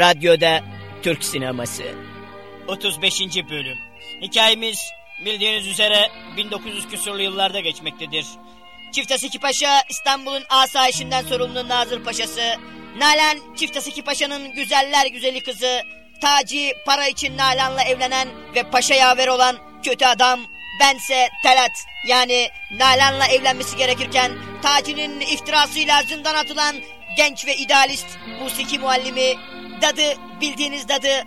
Radyoda Türk Sineması 35. Bölüm Hikayemiz bildiğiniz üzere 1900 küsurlu yıllarda geçmektedir. Çiftesiki Paşa İstanbul'un asayişinden sorumlu Nazır Paşası, Nalan Çiftesiki Paşa'nın güzeller güzeli kızı, Taci para için Nalan'la evlenen ve paşa yaver olan kötü adam, bense Talat yani Nalan'la evlenmesi gerekirken Taci'nin iftirasıyla zindan atılan genç ve idealist musiki muallimi dadı bildiğiniz dadı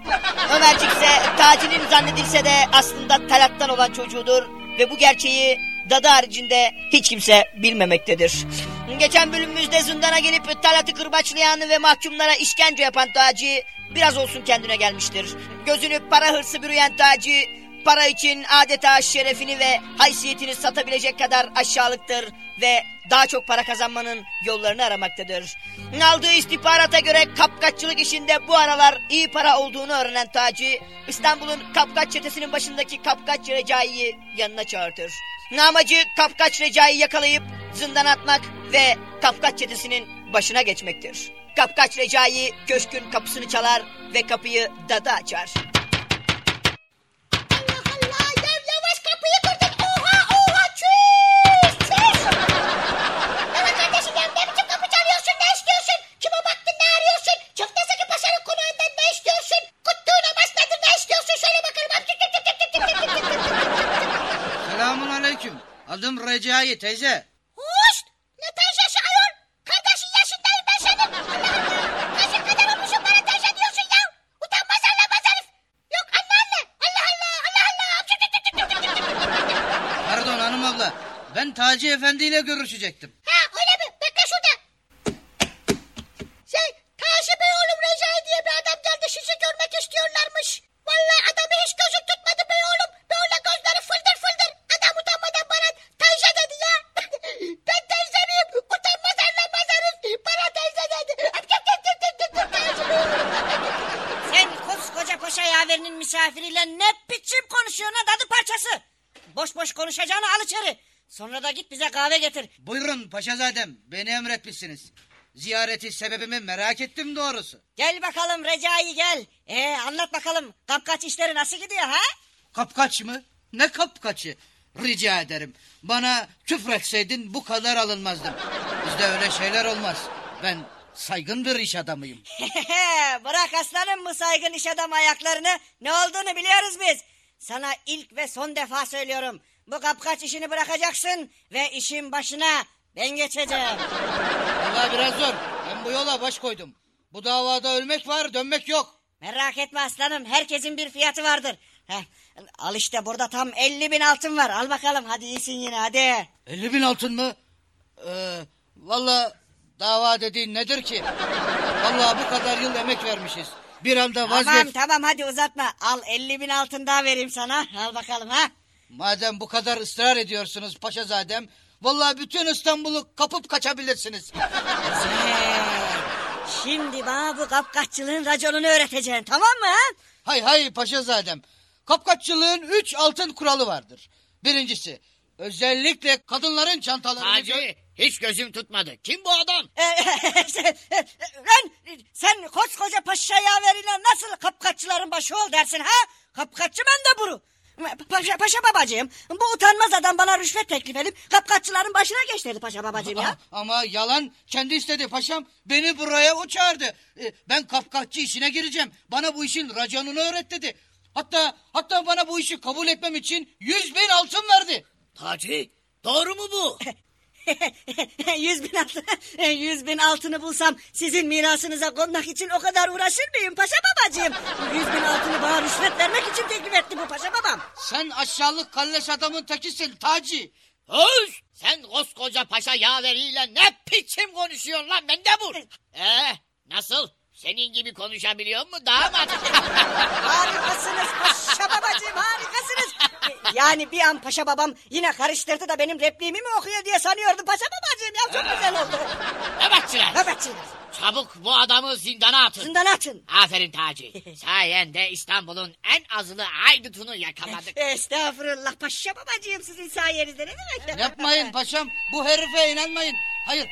Ömercik ise Taci'nin zannedilse de aslında Talat'tan olan çocuğudur ve bu gerçeği dadı haricinde hiç kimse bilmemektedir. Geçen bölümümüzde zindana gelip Talat'ı kırbaçlayan ve mahkumlara işkence yapan Taci biraz olsun kendine gelmiştir. Gözünü para hırsı bürüyen Taci para için adeta şerefini ve haysiyetini satabilecek kadar aşağılıktır ve daha çok para kazanmanın yollarını aramaktadır. Aldığı istihbarata göre kapkaççılık işinde bu aralar iyi para olduğunu öğrenen Taci, İstanbul'un kapkaç çetesinin başındaki kapkaç Recai'yi yanına çağırtır. Amacı kapkaç Recai'yi yakalayıp zindan atmak ve kapkaç çetesinin başına geçmektir. Kapkaç Recai köşkün kapısını çalar ve kapıyı dadı açar. Adım Recai teyze. Hoş! Ne teyzesi şey ayol? Kardeşin yaşındayım ben senin. Allah'ım kaçın kadar olmuşum bana teyze diyorsun ya. Utanmaz anlamaz herif. Yok anneanne. Allah Allah Allah Allah. Pardon hanım abla. Ben Taci Efendi ile görüşecektim. Koskoca paşa yaverinin misafiriyle ne biçim konuşuyorsun ha dadı parçası? Boş boş konuşacağını al içeri. Sonra da git bize kahve getir. Buyurun paşazadem. Beni emretmişsiniz. Ziyareti sebebimi merak ettim doğrusu. Gel bakalım Recai gel. Ee, anlat bakalım kapkaç işleri nasıl gidiyor ha? Kapkaç mı? Ne kapkaçı? Rica ederim. Bana küfretseydin bu kadar alınmazdım. Bizde öyle şeyler olmaz. Ben saygın bir iş adamıyım. Bırak aslanım bu saygın iş adam ayaklarını. Ne olduğunu biliyoruz biz. Sana ilk ve son defa söylüyorum. Bu kapkaç işini bırakacaksın ve işin başına ben geçeceğim. Vallahi biraz zor. Ben bu yola baş koydum. Bu davada ölmek var dönmek yok. Merak etme aslanım herkesin bir fiyatı vardır. Heh, al işte burada tam 50 bin altın var. Al bakalım hadi iyisin yine hadi. 50 bin altın mı? Ee, Valla dava dediğin nedir ki? Vallahi bu kadar yıl emek vermişiz. Bir anda vazgeç. Tamam tamam hadi uzatma. Al 50 bin altın daha vereyim sana. Al bakalım ha. Madem bu kadar ısrar ediyorsunuz paşazadem... ...vallahi bütün İstanbul'u kapıp kaçabilirsiniz. Şimdi bana bu kapkaççılığın raconunu öğreteceksin tamam mı ha? hay hay paşazadem. Kapkaççılığın üç altın kuralı vardır. Birincisi özellikle kadınların çantalarını... Hacı hiç gözüm tutmadı. Kim bu adam? Ee, sen, lan sen koskoca paşa yaveriyle nasıl kapkaççıların başı ol dersin ha? Kapkaççı ben de buru. Paşa, paşa babacığım bu utanmaz adam bana rüşvet teklif edip kapkaççıların başına geç dedi paşa babacığım ya. Ama yalan kendi istedi paşam. Beni buraya o çağırdı. Ben kapkaççı işine gireceğim. Bana bu işin raconunu öğret dedi. Hatta hatta bana bu işi kabul etmem için yüz bin altın verdi. Taci doğru mu bu? yüz bin altın, yüz bin altını bulsam sizin mirasınıza konmak için o kadar uğraşır mıyım paşa babacığım? Yüz bin altını bana rüşvet vermek için teklif etti bu paşa babam. Sen aşağılık kalleş adamın tekisin Taci. Öz! Sen koskoca paşa yaveriyle ne biçim konuşuyorsun lan ben de vur. Ee, nasıl? Senin gibi konuşabiliyor mu damat? Harikasınız paşa babacığım harikasınız. Yani bir an paşa babam yine karıştırdı da benim repliğimi mi okuyor diye sanıyordum paşa babacığım ya çok güzel oldu. Nöbetçiler Nöbetçiler çabuk bu adamı zindana atın. zindana atın. Aferin Taci. Sayende İstanbul'un en azılı haydutunu yakaladık. Estağfurullah paşa babacığım sizin sayenizde ne demek? Yapmayın paşam bu herife inanmayın. Hayır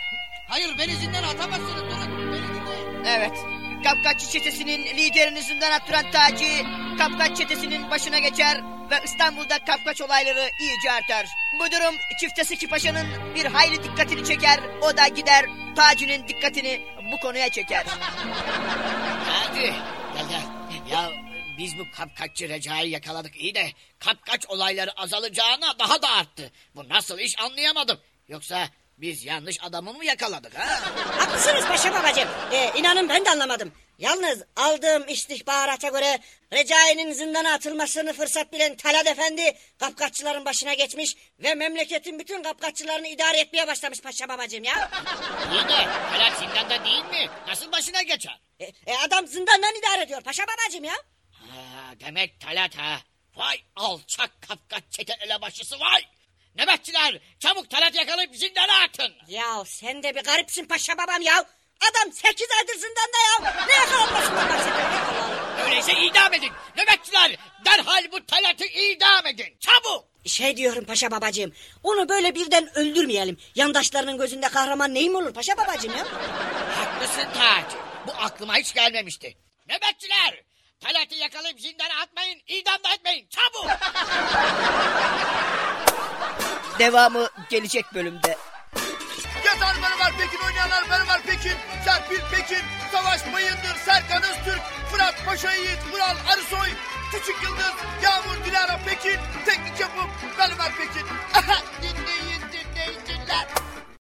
hayır beni zindana atamazsınız durun. Beni dinleyin. Evet. Kapkaççı çetesinin liderini zindan attıran Taci, Kapkaç çetesinin başına geçer ve İstanbul'da kapkaç olayları iyice artar. Bu durum çifte Seki Paşa'nın bir hayli dikkatini çeker, o da gider Taci'nin dikkatini bu konuya çeker. Hadi gel gel. Ya biz bu kapkaççı Recai'yi yakaladık iyi de kapkaç olayları azalacağına daha da arttı. Bu nasıl iş anlayamadım. Yoksa biz yanlış adamı mı yakaladık ha? Haklısınız paşa babacığım. Ee, inanın ben de anlamadım. Yalnız aldığım istihbarata göre Recai'nin zindana atılmasını fırsat bilen Talat Efendi kapkaççıların başına geçmiş ve memleketin bütün kapkaççılarını idare etmeye başlamış paşa babacığım ya. İyi de Talat zindanda değil mi? Nasıl başına geçer? E, e, adam zindandan idare ediyor paşa babacığım ya. Ha, demek Talat ha. Vay alçak kapkaç çete elebaşısı vay. Nöbetçiler çabuk Talat yakalayıp zindana atın. Ya sen de bir garipsin paşa babam ya. Adam sekiz aydır zindanda ya. Ne? Allah Allah. Öyleyse idam edin. Nöbetçiler derhal bu Talat'ı idam edin. Çabuk. Şey diyorum paşa babacığım. Onu böyle birden öldürmeyelim. Yandaşlarının gözünde kahraman neyim olur paşa babacığım ya? Haklısın Taci. Bu aklıma hiç gelmemişti. Nöbetçiler Talat'ı yakalayıp zindana atmayın, idam da etmeyin. Çabuk. Devamı gelecek bölümde. Yazar Mermer Pekin oynayanlar Mermer Pekin, Serpil Pekin, Savaş Bayındır, Serkan Öztürk, Fırat Paşa Yiğit, Vural Arısoy, Küçük Yıldız, Yağmur Dilara Pekin, Teknik Yapım Mermer Pekin.